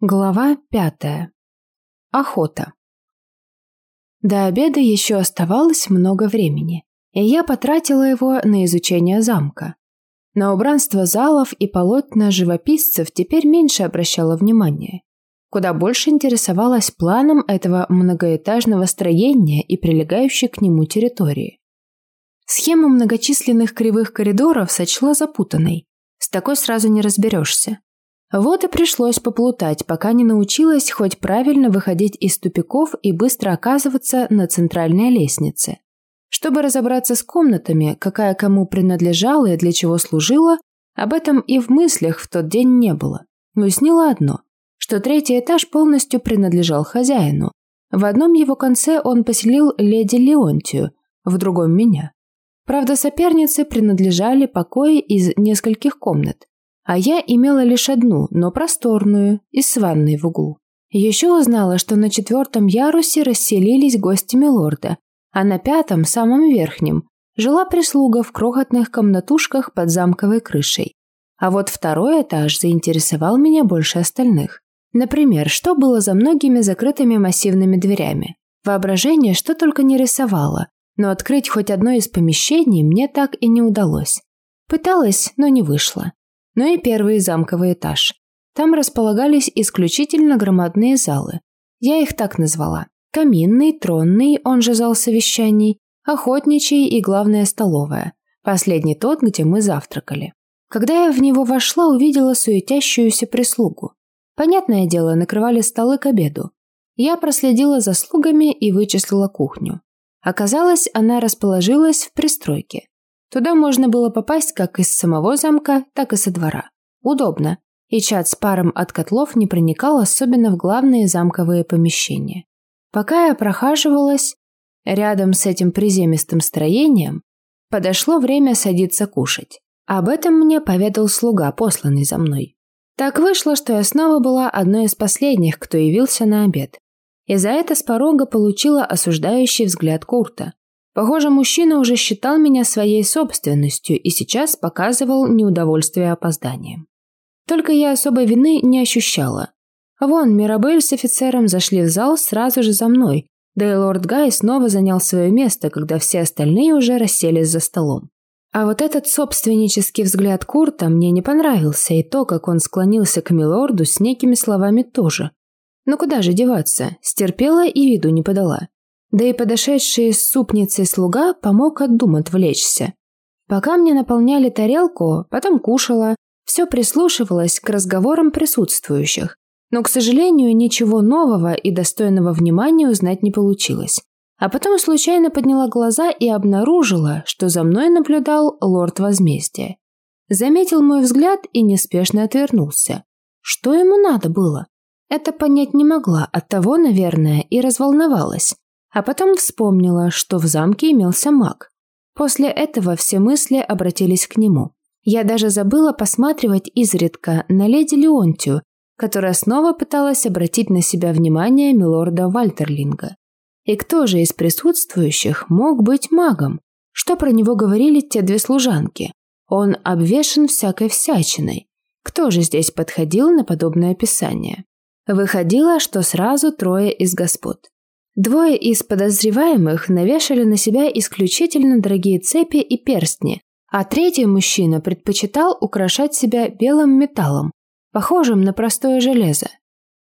Глава пятая. Охота. До обеда еще оставалось много времени, и я потратила его на изучение замка. На убранство залов и полотна живописцев теперь меньше обращала внимания. Куда больше интересовалась планом этого многоэтажного строения и прилегающей к нему территории. Схему многочисленных кривых коридоров сочла запутанной. С такой сразу не разберешься. Вот и пришлось поплутать, пока не научилась хоть правильно выходить из тупиков и быстро оказываться на центральной лестнице. Чтобы разобраться с комнатами, какая кому принадлежала и для чего служила, об этом и в мыслях в тот день не было. Уяснила одно, что третий этаж полностью принадлежал хозяину. В одном его конце он поселил леди Леонтию, в другом – меня. Правда, соперницы принадлежали покои из нескольких комнат, а я имела лишь одну, но просторную, и с ванной в углу. Еще узнала, что на четвертом ярусе расселились гости милорда, а на пятом, самом верхнем, жила прислуга в крохотных комнатушках под замковой крышей. А вот второй этаж заинтересовал меня больше остальных. Например, что было за многими закрытыми массивными дверями. Воображение что только не рисовало, но открыть хоть одно из помещений мне так и не удалось. Пыталась, но не вышло но и первый замковый этаж. Там располагались исключительно громадные залы. Я их так назвала. Каминный, тронный, он же зал совещаний, охотничий и, главная столовая. Последний тот, где мы завтракали. Когда я в него вошла, увидела суетящуюся прислугу. Понятное дело, накрывали столы к обеду. Я проследила за слугами и вычислила кухню. Оказалось, она расположилась в пристройке. Туда можно было попасть как из самого замка, так и со двора. Удобно, и чат с паром от котлов не проникал особенно в главные замковые помещения. Пока я прохаживалась рядом с этим приземистым строением, подошло время садиться кушать. Об этом мне поведал слуга, посланный за мной. Так вышло, что я снова была одной из последних, кто явился на обед. И за это с порога получила осуждающий взгляд Курта. Похоже, мужчина уже считал меня своей собственностью и сейчас показывал неудовольствие опозданием. Только я особой вины не ощущала. Вон, Мирабель с офицером зашли в зал сразу же за мной, да и лорд Гай снова занял свое место, когда все остальные уже расселись за столом. А вот этот собственнический взгляд Курта мне не понравился, и то, как он склонился к милорду с некими словами тоже. Ну куда же деваться, стерпела и виду не подала. Да и подошедший с супницей слуга помог от дум отвлечься. Пока мне наполняли тарелку, потом кушала, все прислушивалась к разговорам присутствующих. Но, к сожалению, ничего нового и достойного внимания узнать не получилось. А потом случайно подняла глаза и обнаружила, что за мной наблюдал лорд возмездия. Заметил мой взгляд и неспешно отвернулся. Что ему надо было? Это понять не могла, оттого, наверное, и разволновалась. А потом вспомнила, что в замке имелся маг. После этого все мысли обратились к нему. Я даже забыла посматривать изредка на леди Леонтию, которая снова пыталась обратить на себя внимание милорда Вальтерлинга. И кто же из присутствующих мог быть магом? Что про него говорили те две служанки? Он обвешан всякой всячиной. Кто же здесь подходил на подобное описание? Выходило, что сразу трое из господ. Двое из подозреваемых навешали на себя исключительно дорогие цепи и перстни, а третий мужчина предпочитал украшать себя белым металлом, похожим на простое железо.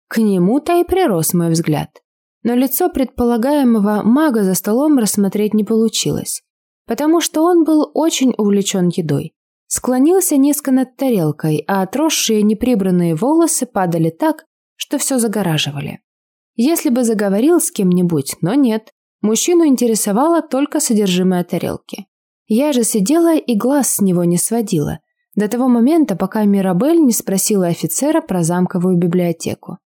К нему-то и прирос мой взгляд. Но лицо предполагаемого мага за столом рассмотреть не получилось, потому что он был очень увлечен едой. Склонился низко над тарелкой, а отросшие неприбранные волосы падали так, что все загораживали. Если бы заговорил с кем-нибудь, но нет. Мужчину интересовало только содержимое тарелки. Я же сидела и глаз с него не сводила, до того момента, пока Мирабель не спросила офицера про замковую библиотеку.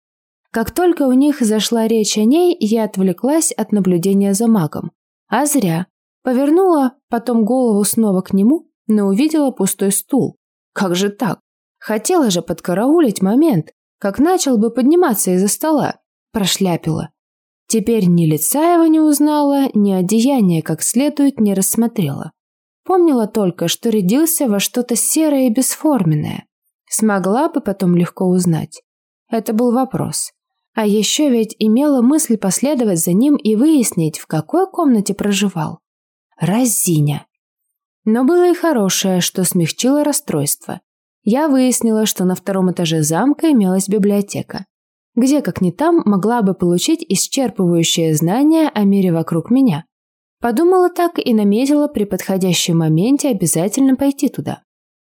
Как только у них зашла речь о ней, я отвлеклась от наблюдения за магом. А зря. Повернула потом голову снова к нему, но увидела пустой стул. Как же так? Хотела же подкараулить момент, как начал бы подниматься из-за стола. Прошляпила. Теперь ни лица его не узнала, ни одеяния как следует не рассмотрела. Помнила только, что рядился во что-то серое и бесформенное. Смогла бы потом легко узнать. Это был вопрос. А еще ведь имела мысль последовать за ним и выяснить, в какой комнате проживал. Разиня. Но было и хорошее, что смягчило расстройство. Я выяснила, что на втором этаже замка имелась библиотека, где, как ни там, могла бы получить исчерпывающее знание о мире вокруг меня. Подумала так и наметила при подходящем моменте обязательно пойти туда.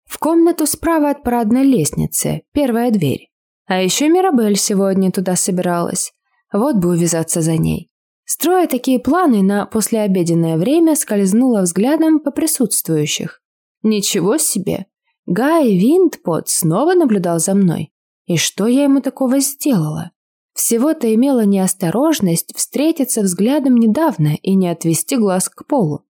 В комнату справа от парадной лестницы, первая дверь. А еще Мирабель сегодня туда собиралась. Вот бы увязаться за ней. Строя такие планы на послеобеденное время, скользнула взглядом по присутствующих. Ничего себе! Гай Виндпот снова наблюдал за мной. И что я ему такого сделала? Всего-то имела неосторожность встретиться взглядом недавно и не отвести глаз к полу.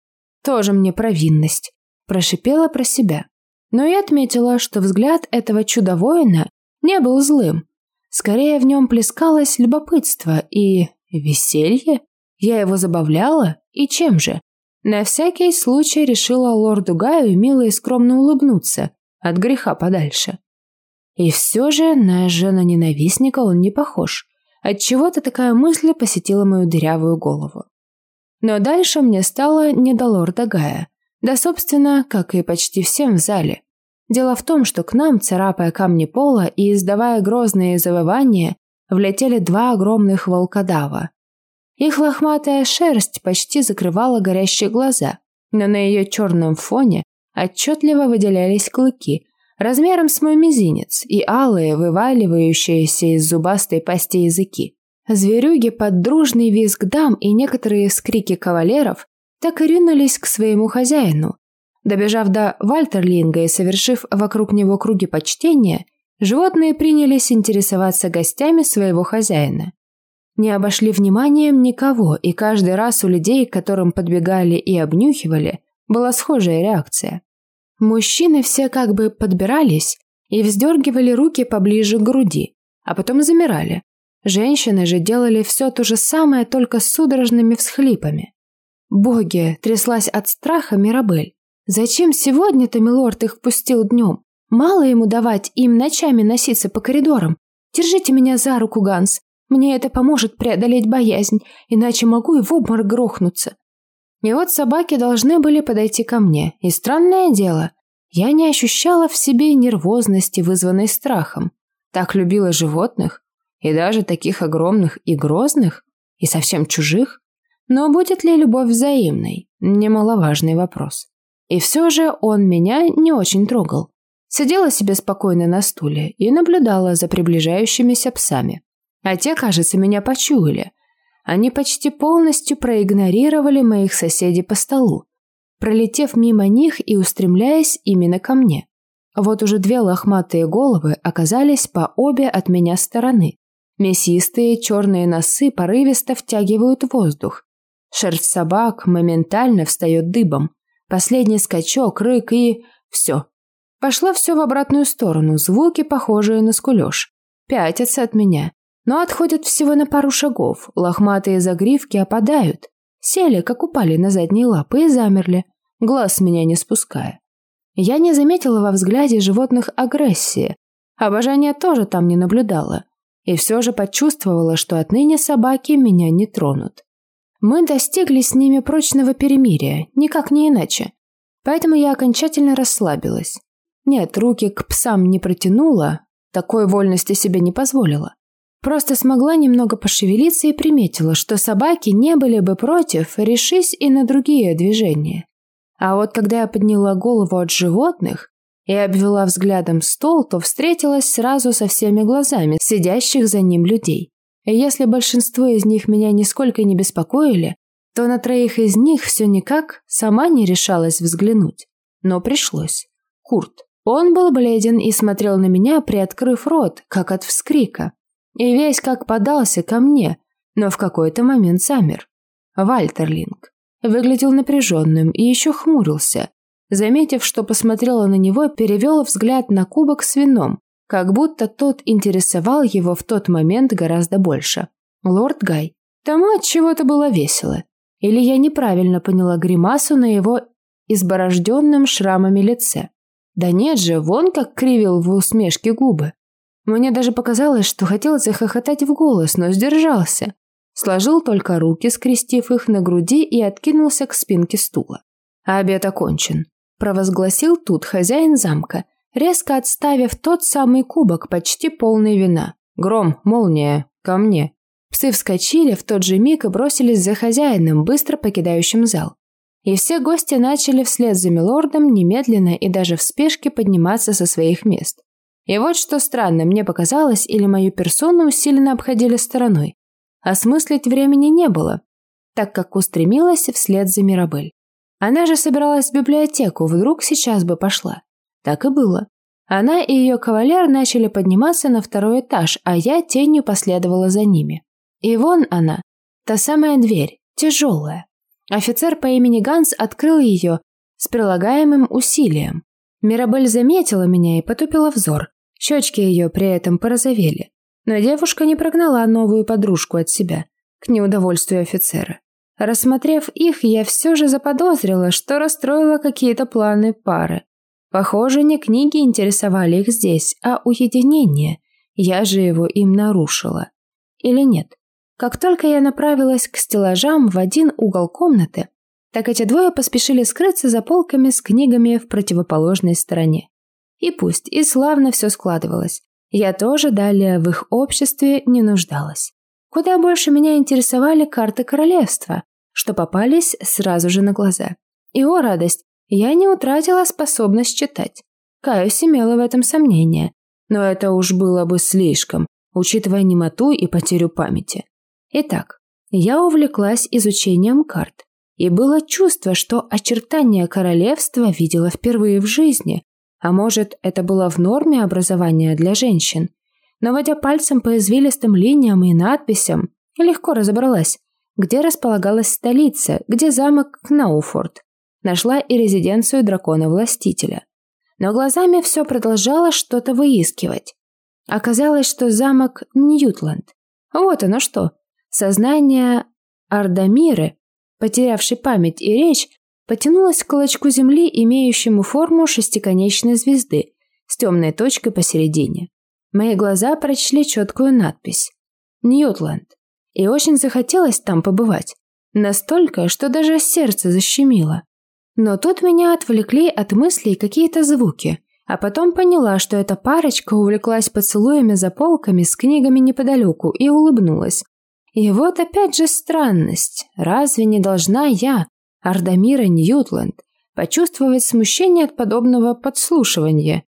Тоже мне провинность. Прошипела про себя. Но и отметила, что взгляд этого чудо-воина не был злым. Скорее в нем плескалось любопытство и веселье. Я его забавляла, и чем же? На всякий случай решила лорду Гаю мило и скромно улыбнуться, от греха подальше. И все же на жена-ненавистника он не похож. Отчего-то такая мысль посетила мою дырявую голову. Но дальше мне стало не до лорда Гая. Да, собственно, как и почти всем в зале. Дело в том, что к нам, царапая камни пола и издавая грозные завывания, влетели два огромных волкодава. Их лохматая шерсть почти закрывала горящие глаза, но на ее черном фоне отчетливо выделялись клыки, размером с мой мизинец и алые, вываливающиеся из зубастой пасти языки. Зверюги под дружный визг дам и некоторые скрики кавалеров так и ринулись к своему хозяину. Добежав до Вальтерлинга и совершив вокруг него круги почтения, животные принялись интересоваться гостями своего хозяина. Не обошли вниманием никого, и каждый раз у людей, к которым подбегали и обнюхивали, была схожая реакция. Мужчины все как бы подбирались и вздергивали руки поближе к груди, а потом замирали. Женщины же делали все то же самое, только с судорожными всхлипами. Боги, тряслась от страха Мирабель. Зачем сегодня-то милорд их впустил днем? Мало ему давать им ночами носиться по коридорам. Держите меня за руку, Ганс. Мне это поможет преодолеть боязнь, иначе могу и в обморок грохнуться. И вот собаки должны были подойти ко мне, и странное дело, я не ощущала в себе нервозности, вызванной страхом. Так любила животных, и даже таких огромных и грозных, и совсем чужих. Но будет ли любовь взаимной? Немаловажный вопрос. И все же он меня не очень трогал. Сидела себе спокойно на стуле и наблюдала за приближающимися псами. А те, кажется, меня почуяли – они почти полностью проигнорировали моих соседей по столу, пролетев мимо них и устремляясь именно ко мне. Вот уже две лохматые головы оказались по обе от меня стороны. Мясистые черные носы порывисто втягивают воздух. Шерсть собак моментально встает дыбом. Последний скачок, рык и... все. Пошло все в обратную сторону, звуки, похожие на скулеж. Пятятся от меня но отходят всего на пару шагов, лохматые загривки опадают. Сели, как упали на задние лапы и замерли, глаз меня не спуская. Я не заметила во взгляде животных агрессии, обожания тоже там не наблюдала, и все же почувствовала, что отныне собаки меня не тронут. Мы достигли с ними прочного перемирия, никак не иначе. Поэтому я окончательно расслабилась. Нет, руки к псам не протянула, такой вольности себе не позволила. Просто смогла немного пошевелиться и приметила, что собаки не были бы против, решись и на другие движения. А вот когда я подняла голову от животных и обвела взглядом стол, то встретилась сразу со всеми глазами сидящих за ним людей. И если большинство из них меня нисколько не беспокоили, то на троих из них все никак сама не решалась взглянуть. Но пришлось. Курт. Он был бледен и смотрел на меня, приоткрыв рот, как от вскрика и весь как подался ко мне, но в какой-то момент замер. Вальтерлинг выглядел напряженным и еще хмурился. Заметив, что посмотрела на него, перевел взгляд на кубок с вином, как будто тот интересовал его в тот момент гораздо больше. Лорд Гай. Тому от чего-то было весело. Или я неправильно поняла гримасу на его изборожденном шрамами лице. Да нет же, вон как кривил в усмешке губы. Мне даже показалось, что хотел захохотать в голос, но сдержался. Сложил только руки, скрестив их на груди и откинулся к спинке стула. «Обед окончен», – провозгласил тут хозяин замка, резко отставив тот самый кубок, почти полный вина. «Гром, молния, ко мне». Псы вскочили в тот же миг и бросились за хозяином, быстро покидающим зал. И все гости начали вслед за милордом немедленно и даже в спешке подниматься со своих мест. И вот что странно, мне показалось, или мою персону усиленно обходили стороной. Осмыслить времени не было, так как устремилась вслед за Мирабель. Она же собиралась в библиотеку, вдруг сейчас бы пошла. Так и было. Она и ее кавалер начали подниматься на второй этаж, а я тенью последовала за ними. И вон она, та самая дверь, тяжелая. Офицер по имени Ганс открыл ее с прилагаемым усилием. Мирабель заметила меня и потупила взор. Щечки ее при этом порозовели. Но девушка не прогнала новую подружку от себя, к неудовольствию офицера. Рассмотрев их, я все же заподозрила, что расстроила какие-то планы пары. Похоже, не книги интересовали их здесь, а уединение. Я же его им нарушила. Или нет? Как только я направилась к стеллажам в один угол комнаты, так эти двое поспешили скрыться за полками с книгами в противоположной стороне. И пусть, и славно все складывалось. Я тоже далее в их обществе не нуждалась. Куда больше меня интересовали карты королевства, что попались сразу же на глаза. И, о радость, я не утратила способность читать. Каюсь имела в этом сомнение, но это уж было бы слишком, учитывая немоту и потерю памяти. Итак, я увлеклась изучением карт, и было чувство, что очертания королевства видела впервые в жизни, а может, это было в норме образования для женщин. Но водя пальцем по извилистым линиям и надписям, легко разобралась, где располагалась столица, где замок Кнауфорд. Нашла и резиденцию дракона-властителя. Но глазами все продолжало что-то выискивать. Оказалось, что замок Ньютланд. Вот оно что. Сознание Ардамиры, потерявшей память и речь, потянулось к клочку земли, имеющему форму шестиконечной звезды с темной точкой посередине. Мои глаза прочли четкую надпись «Ньютланд», и очень захотелось там побывать. Настолько, что даже сердце защемило. Но тут меня отвлекли от мыслей какие-то звуки, а потом поняла, что эта парочка увлеклась поцелуями за полками с книгами неподалеку и улыбнулась. И вот опять же странность. Разве не должна я, Ардамира Ньютланд, почувствовать смущение от подобного подслушивания?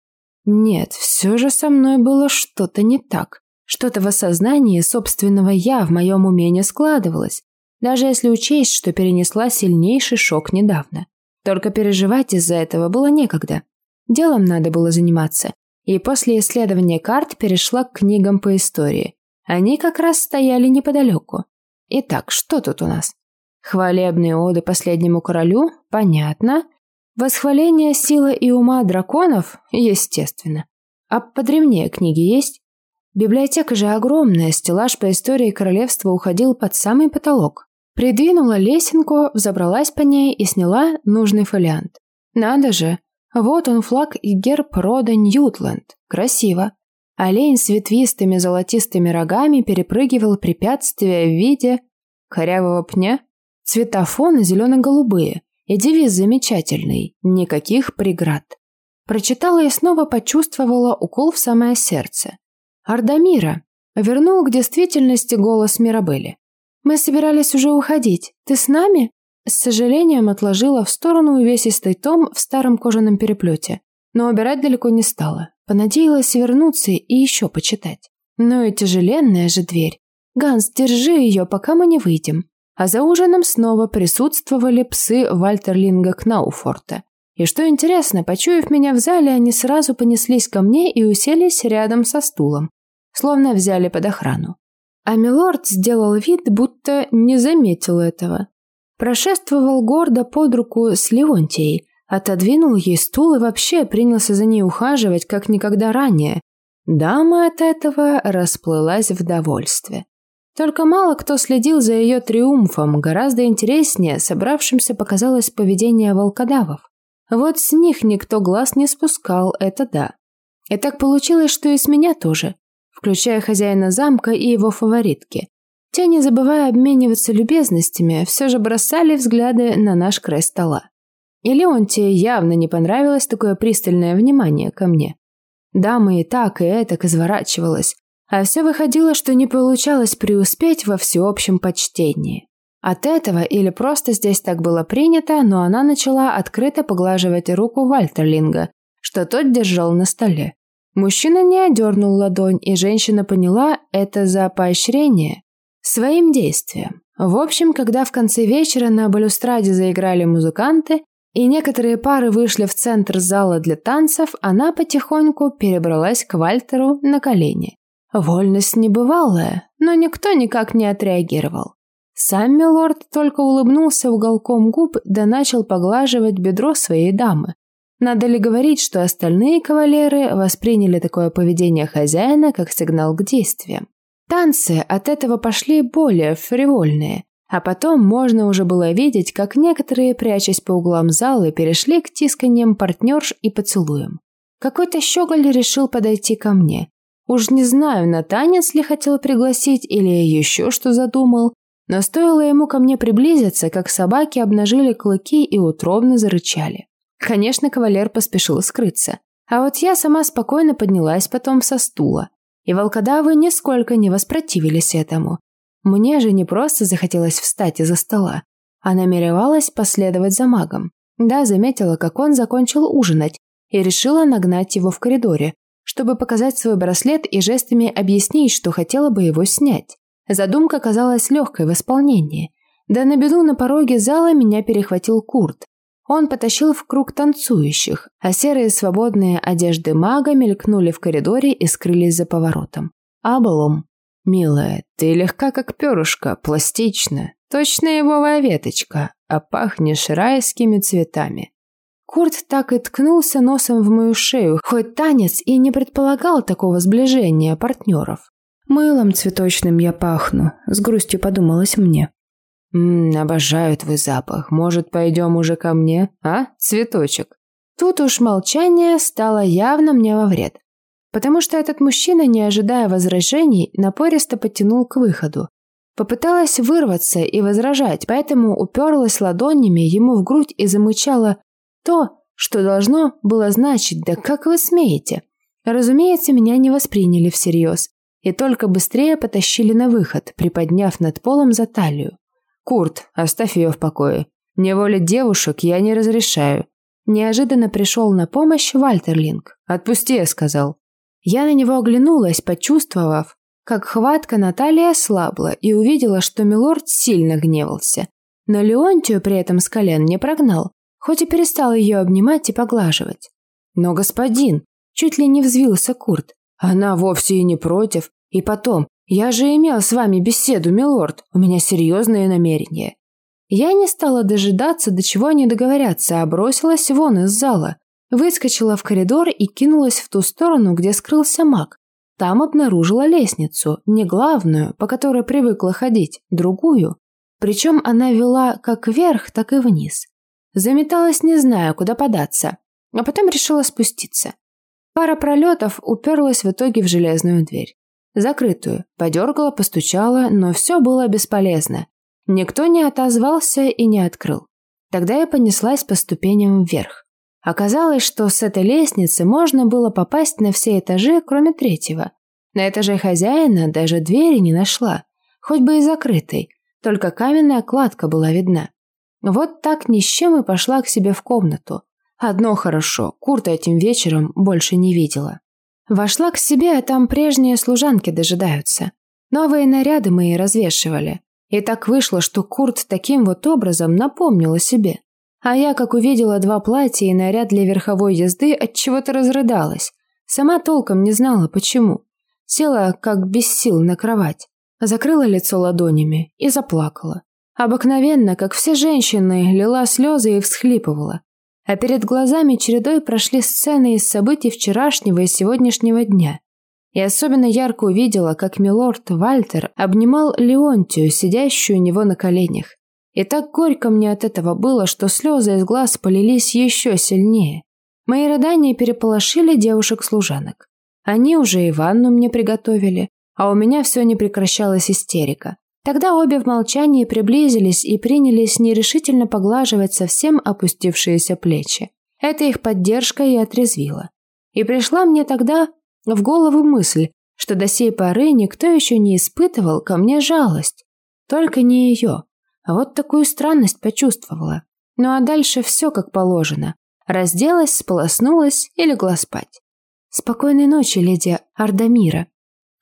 Нет, все же со мной было что-то не так. Что-то в осознании собственного «я» в моем уме не складывалось, даже если учесть, что перенесла сильнейший шок недавно. Только переживать из-за этого было некогда. Делом надо было заниматься, и после исследования карт перешла к книгам по истории. Они как раз стояли неподалеку. Итак, что тут у нас? Хвалебные оды последнему королю? Понятно. Восхваление силы и ума драконов? Естественно. А подревнее книги есть? Библиотека же огромная, стеллаж по истории королевства уходил под самый потолок. Придвинула лесенку, взобралась по ней и сняла нужный фолиант. Надо же, вот он флаг и герб рода Ньютленд. Красиво. Олень с ветвистыми золотистыми рогами перепрыгивал препятствия в виде корявого пня. Цвета фона зелено-голубые, и девиз замечательный – никаких преград. Прочитала и снова почувствовала укол в самое сердце. Ардамира вернул к действительности голос Мирабели. «Мы собирались уже уходить. Ты с нами?» С сожалением отложила в сторону увесистый том в старом кожаном переплете, но убирать далеко не стала. Понадеялась вернуться и еще почитать. Но и тяжеленная же дверь. Ганс, держи ее, пока мы не выйдем. А за ужином снова присутствовали псы Вальтерлинга Кнауфорта. И что интересно, почуяв меня в зале, они сразу понеслись ко мне и уселись рядом со стулом, словно взяли под охрану. А милорд сделал вид, будто не заметил этого. Прошествовал гордо под руку с Леонтией, Отодвинул ей стул и вообще принялся за ней ухаживать, как никогда ранее. Дама от этого расплылась в довольстве. Только мало кто следил за ее триумфом, гораздо интереснее собравшимся показалось поведение волкодавов. Вот с них никто глаз не спускал, это да. И так получилось, что и с меня тоже. включая хозяина замка и его фаворитки. Те, не забывая обмениваться любезностями, все же бросали взгляды на наш край стола. И Леонтии явно не понравилось такое пристальное внимание ко мне. Дама и так, и этак изворачивалась, а все выходило, что не получалось преуспеть во всеобщем почтении. От этого или просто здесь так было принято, но она начала открыто поглаживать руку Вальтерлинга, что тот держал на столе. Мужчина не одернул ладонь, и женщина поняла это за поощрение своим действием. В общем, когда в конце вечера на балюстраде заиграли музыканты, и некоторые пары вышли в центр зала для танцев, она потихоньку перебралась к Вальтеру на колени. Вольность небывалая, но никто никак не отреагировал. Сам милорд только улыбнулся уголком губ да начал поглаживать бедро своей дамы. Надо ли говорить, что остальные кавалеры восприняли такое поведение хозяина как сигнал к действиям? Танцы от этого пошли более фривольные, а потом можно уже было видеть, как некоторые, прячась по углам зала, перешли к тисканиям партнерш и поцелуям. Какой-то щеголь решил подойти ко мне. Уж не знаю, на танец ли хотел пригласить или еще что задумал, но стоило ему ко мне приблизиться, как собаки обнажили клыки и утробно зарычали. Конечно, кавалер поспешил скрыться. А вот я сама спокойно поднялась потом со стула. И волкодавы нисколько не воспротивились этому. Мне же не просто захотелось встать из-за стола, а намеревалась последовать за магом. Да, заметила, как он закончил ужинать, и решила нагнать его в коридоре, чтобы показать свой браслет и жестами объяснить, что хотела бы его снять. Задумка казалась легкой в исполнении. Да на беду на пороге зала меня перехватил Курт. Он потащил в круг танцующих, а серые свободные одежды мага мелькнули в коридоре и скрылись за поворотом. Абалом. «Милая, ты легка, как перышко, пластична, точно ивовая веточка, а пахнешь райскими цветами». Курт так и ткнулся носом в мою шею, хоть танец и не предполагал такого сближения партнеров. «Мылом цветочным я пахну», – с грустью подумалось мне. «Ммм, обожаю твой запах. Может, пойдем уже ко мне, а, цветочек?» Тут уж молчание стало явно мне во вред. Потому что этот мужчина, не ожидая возражений, напористо потянул к выходу. Попыталась вырваться и возражать, поэтому уперлась ладонями ему в грудь и замычала то, что должно было значить «да как вы смеете?». Разумеется, меня не восприняли всерьез и только быстрее потащили на выход, приподняв над полом за талию. «Курт, оставь ее в покое. Мне волить девушек я не разрешаю». Неожиданно пришел на помощь Вальтерлинг. «Отпусти», я сказал. Я на него оглянулась, почувствовав, как хватка Натальи ослабла и увидела, что Милорд сильно гневался. Но Леонтию при этом с колен не прогнал, хоть и перестал ее обнимать и поглаживать. «Но господин!» – чуть ли не взвился Курт. Она вовсе и не против. И потом, я же имел с вами беседу, милорд. У меня серьезные намерения. Я не стала дожидаться, до чего они договорятся, а бросилась вон из зала. Выскочила в коридор и кинулась в ту сторону, где скрылся маг. Там обнаружила лестницу, не главную, по которой привыкла ходить, другую. Причем она вела как вверх, так и вниз. Заметалась, не зная, куда податься, а потом решила спуститься. Пара пролетов уперлась в итоге в железную дверь. Закрытую. Подергала, постучала, но все было бесполезно. Никто не отозвался и не открыл. Тогда я понеслась по ступеням вверх. Оказалось, что с этой лестницы можно было попасть на все этажи, кроме третьего. На этаже хозяина даже двери не нашла, хоть бы и закрытой, только каменная кладка была видна. Вот так ни с чем и пошла к себе в комнату. Одно хорошо, Курта этим вечером больше не видела. Вошла к себе, а там прежние служанки дожидаются. Новые наряды мы и развешивали. И так вышло, что Курт таким вот образом напомнил о себе. А я, как увидела два платья и наряд для верховой езды, от чего-то разрыдалась. Сама толком не знала, почему. Села, как без сил, на кровать. Закрыла лицо ладонями и заплакала. Обыкновенно, как все женщины, лила слезы и всхлипывала а перед глазами чередой прошли сцены из событий вчерашнего и сегодняшнего дня. И особенно ярко увидела, как милорд Вальтер обнимал Леонтию, сидящую у него на коленях. И так горько мне от этого было, что слезы из глаз полились еще сильнее. Мои рыдания переполошили девушек-служанок. Они уже и ванну мне приготовили, а у меня все не прекращалась истерика. Тогда обе в молчании приблизились и принялись нерешительно поглаживать совсем опустившиеся плечи. Это их поддержка и отрезвила. И пришла мне тогда в голову мысль, что до сей поры никто еще не испытывал ко мне жалость. Только не ее. А вот такую странность почувствовала. Ну а дальше все как положено. Разделась, сполоснулась и легла спать. «Спокойной ночи, леди Ардамира».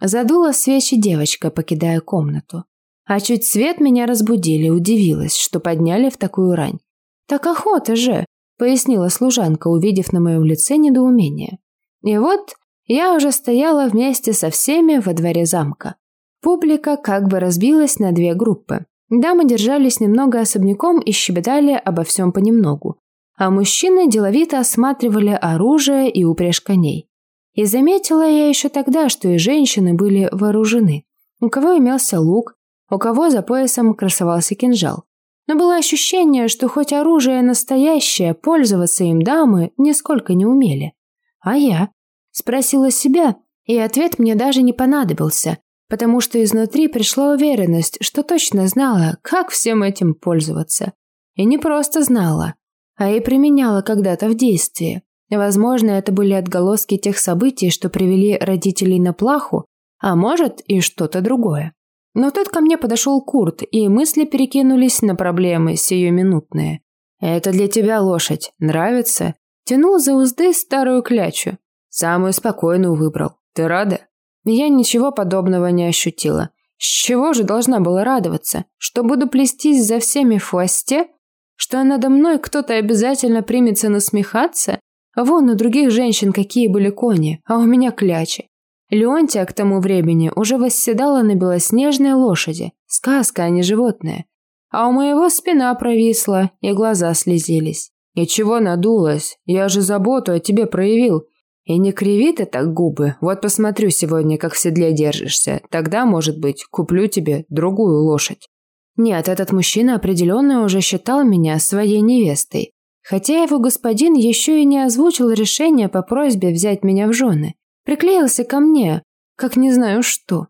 Задула свечи девочка, покидая комнату. А чуть свет меня разбудили, удивилась, что подняли в такую рань. «Так охота же», — пояснила служанка, увидев на моем лице недоумение. И вот я уже стояла вместе со всеми во дворе замка. Публика как бы разбилась на две группы. Дамы держались немного особняком и щебетали обо всем понемногу, а мужчины деловито осматривали оружие и упряжь коней. И заметила я еще тогда, что и женщины были вооружены. У кого имелся лук, у кого за поясом красовался кинжал. Но было ощущение, что хоть оружие настоящее, пользоваться им дамы нисколько не умели. А я? Спросила себя, и ответ мне даже не понадобился, потому что изнутри пришла уверенность, что точно знала, как всем этим пользоваться. И не просто знала, а и применяла когда-то в действии. Возможно, это были отголоски тех событий, что привели родителей на плаху, а может и что-то другое. Но тут ко мне подошел Курт, и мысли перекинулись на проблемы сиюминутные. «Это для тебя лошадь. Нравится?» Тянул за узды старую клячу. Самую спокойную выбрал. Ты рада? Я ничего подобного не ощутила. С чего же должна была радоваться? Что буду плестись за всеми в хвосте? Что надо мной кто-то обязательно примется насмехаться? Вон у других женщин какие были кони, а у меня клячи. Леонтия к тому времени уже восседала на белоснежной лошади. Сказка, а не животное. А у моего спина провисла, и глаза слезились. И чего надулась? Я же заботу о тебе проявил. И не криви ты так губы. Вот посмотрю сегодня, как в седле держишься. Тогда, может быть, куплю тебе другую лошадь. Нет, этот мужчина определенно уже считал меня своей невестой. Хотя его господин еще и не озвучил решение по просьбе взять меня в жены. Приклеился ко мне, как не знаю что.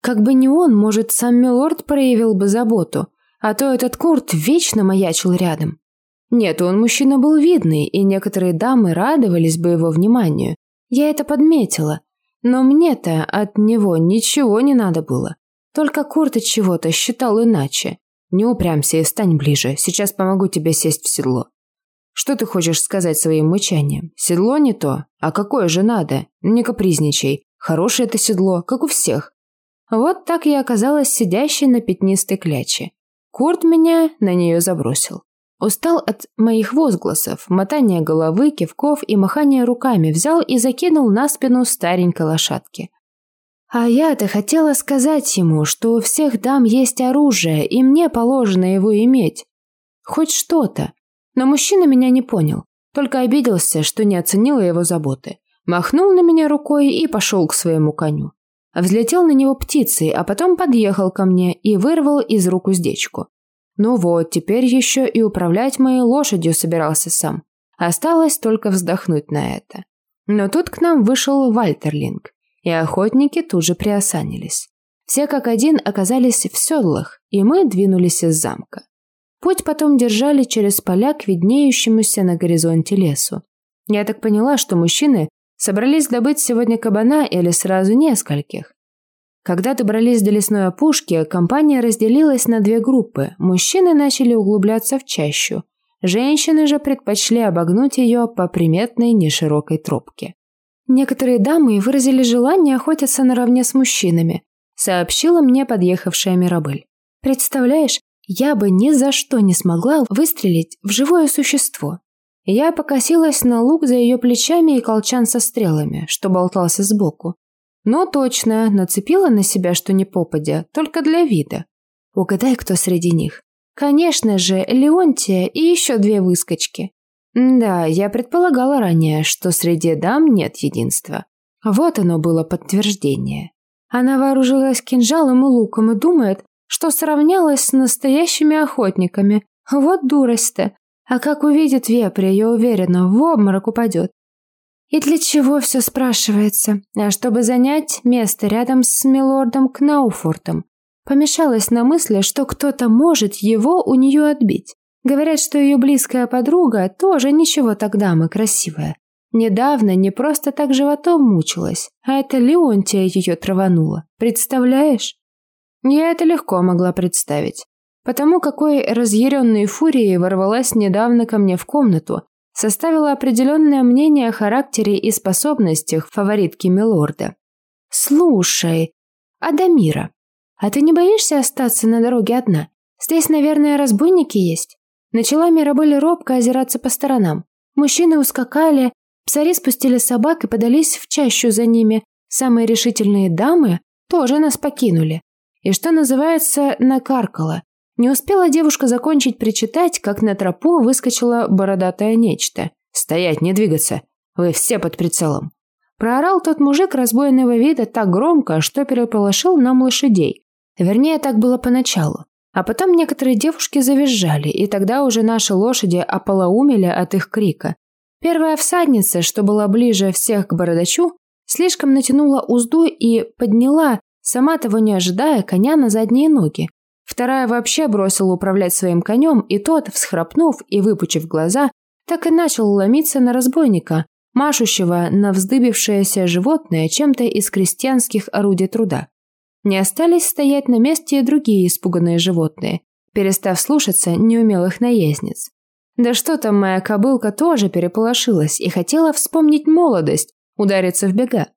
Как бы не он, может, сам милорд проявил бы заботу, а то этот Курт вечно маячил рядом. Нет, он мужчина был видный, и некоторые дамы радовались бы его вниманию. Я это подметила. Но мне-то от него ничего не надо было. Только Курт от чего-то считал иначе. Не упрямся и стань ближе, сейчас помогу тебе сесть в седло. Что ты хочешь сказать своим мычанием? Седло не то? А какое же надо? Не капризничай. Хорошее это седло, как у всех. Вот так я оказалась сидящей на пятнистой кляче. Курт меня на нее забросил. Устал от моих возгласов, мотания головы, кивков и махания руками, взял и закинул на спину старенькой лошадки. А я-то хотела сказать ему, что у всех дам есть оружие, и мне положено его иметь. Хоть что-то. Но мужчина меня не понял, только обиделся, что не оценила его заботы. Махнул на меня рукой и пошел к своему коню. Взлетел на него птицей, а потом подъехал ко мне и вырвал из рук уздечку. Ну вот, теперь еще и управлять моей лошадью собирался сам. Осталось только вздохнуть на это. Но тут к нам вышел Вальтерлинг, и охотники тут же приосанились. Все как один оказались в седлах, и мы двинулись из замка. Путь потом держали через поля к виднеющемуся на горизонте лесу. Я так поняла, что мужчины собрались добыть сегодня кабана или сразу нескольких. Когда добрались до лесной опушки, компания разделилась на две группы. Мужчины начали углубляться в чащу. Женщины же предпочли обогнуть ее по приметной неширокой тропке. Некоторые дамы выразили желание охотиться наравне с мужчинами, сообщила мне подъехавшая Мирабель. Представляешь, я бы ни за что не смогла выстрелить в живое существо. Я покосилась на лук за ее плечами и колчан со стрелами, что болтался сбоку. Но точно, нацепила на себя что ни попадя, только для вида. Угадай, кто среди них. Конечно же, Леонтия и еще две выскочки. Да, я предполагала ранее, что среди дам нет единства. Вот оно было подтверждение. Она вооружилась кинжалом и луком и думает, что сравнялась с настоящими охотниками. Вот дурость-то. А как увидит вепря, я уверена, в обморок упадет. И для чего все спрашивается? А чтобы занять место рядом с милордом Кнауфортом. Помешалась на мысли, что кто-то может его у нее отбить. Говорят, что ее близкая подруга тоже ничего так дама красивая. Недавно не просто так животом мучилась, а это Леонтия ее траванула. Представляешь? Я это легко могла представить. Потому какой разъяренной фурией ворвалась недавно ко мне в комнату, составила определенное мнение о характере и способностях фаворитки Милорда. «Слушай, Адамира, а ты не боишься остаться на дороге одна? Здесь, наверное, разбойники есть?» Начала Мирабель робко озираться по сторонам. Мужчины ускакали, псари спустили собак и подались в чащу за ними. Самые решительные дамы тоже нас покинули. И что называется, накаркала. Не успела девушка закончить причитать, как на тропу выскочило бородатое нечто. «Стоять, не двигаться! Вы все под прицелом!» Проорал тот мужик разбойного вида так громко, что переполошил нам лошадей. Вернее, так было поначалу. А потом некоторые девушки завизжали, и тогда уже наши лошади ополоумели от их крика. Первая всадница, что была ближе всех к бородачу, слишком натянула узду и подняла, сама того не ожидая, коня на задние ноги. Вторая вообще бросила управлять своим конем, и тот, всхрапнув и выпучив глаза, так и начал ломиться на разбойника, машущего на вздыбившееся животное чем-то из крестьянских орудий труда. Не остались стоять на месте и другие испуганные животные, перестав слушаться неумелых наездниц. Да что там, моя кобылка тоже переполошилась и хотела вспомнить молодость, удариться в бега.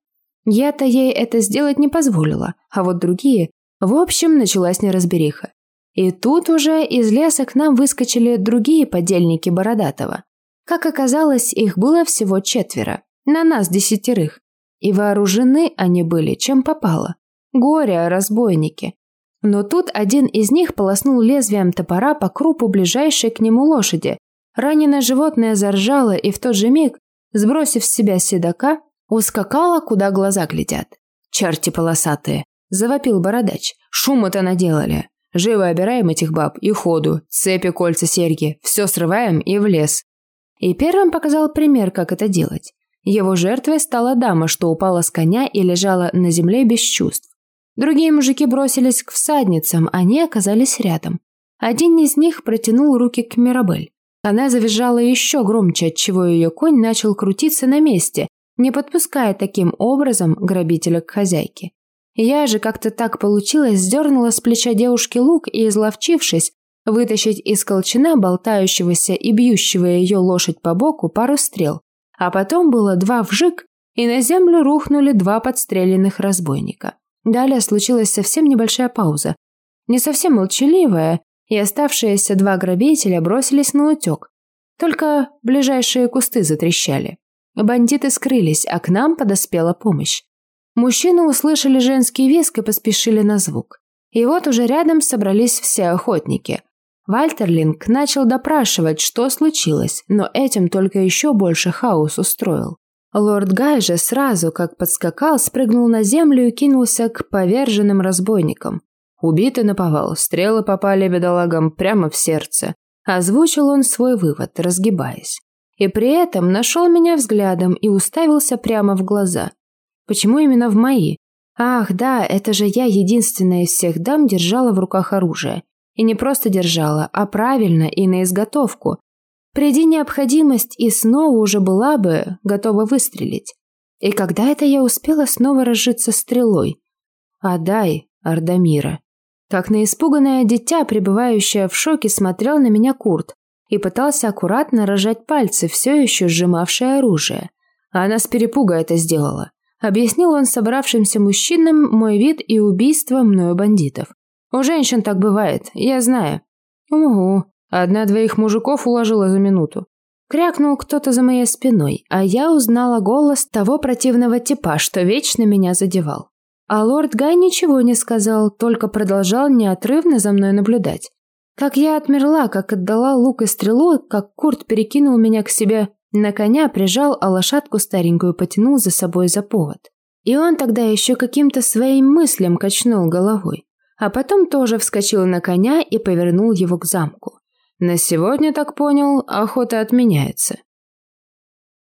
Я-то ей это сделать не позволила, а вот другие в общем, началась неразбериха. И тут уже из леса к нам выскочили другие подельники Бородатого. Как оказалось, их было всего четверо, на нас десятерых. И вооружены они были, чем попало. Горе, разбойники. Но тут один из них полоснул лезвием топора по крупу ближайшей к нему лошади. Раненое животное заржало и в тот же миг, сбросив с себя седока, ускакало, куда глаза глядят. Черти полосатые. Завопил бородач. Шума-то наделали. Живо обираем этих баб и ходу. Цепи, кольца, серьги. Все срываем и в лес. И первым показал пример, как это делать. Его жертвой стала дама, что упала с коня и лежала на земле без чувств. Другие мужики бросились к всадницам, они оказались рядом. Один из них протянул руки к Мирабель. Она завизжала еще громче, отчего ее конь начал крутиться на месте, не подпуская таким образом грабителя к хозяйке. Я же как-то так получилось, сдернула с плеча девушки лук и, изловчившись, вытащить из колчана болтающегося и бьющего ее лошадь по боку пару стрел. А потом было два вжик, и на землю рухнули два подстреленных разбойника. Далее случилась совсем небольшая пауза. Не совсем молчаливая, и оставшиеся два грабителя бросились на утек. Только ближайшие кусты затрещали. Бандиты скрылись, а к нам подоспела помощь. Мужчины услышали женский визг и поспешили на звук. И вот уже рядом собрались все охотники. Вальтерлинг начал допрашивать, что случилось, но этим только еще больше хаос устроил. Лорд Гай же сразу, как подскакал, спрыгнул на землю и кинулся к поверженным разбойникам. Убитый наповал, стрелы попали бедолагам прямо в сердце. Озвучил он свой вывод, разгибаясь. И при этом нашел меня взглядом и уставился прямо в глаза. Почему именно в мои? Ах, да, это же я единственная из всех дам держала в руках оружие. И не просто держала, а правильно и на изготовку. Приди необходимость и снова уже была бы готова выстрелить. И когда это я успела снова разжиться стрелой? А дай, Ардамира. Как на испуганное дитя, пребывающее в шоке, смотрел на меня Курт и пытался аккуратно рожать пальцы, все еще сжимавшие оружие. А она с перепуга это сделала. Объяснил он собравшимся мужчинам мой вид и убийство мною бандитов. У женщин так бывает, я знаю. Угу, одна-двоих мужиков уложила за минуту. Крякнул кто-то за моей спиной, а я узнала голос того противного типа, что вечно меня задевал. А лорд Гай ничего не сказал, только продолжал неотрывно за мной наблюдать. Как я отмерла, как отдала лук и стрелу, как Курт перекинул меня к себе на коня прижал, а лошадку старенькую потянул за собой за повод. И он тогда еще каким-то своим мыслям качнул головой, а потом тоже вскочил на коня и повернул его к замку. На сегодня, так понял, охота отменяется.